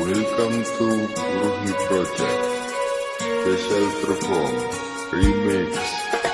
Welcome to Ruhi Project. Special Perform Remix.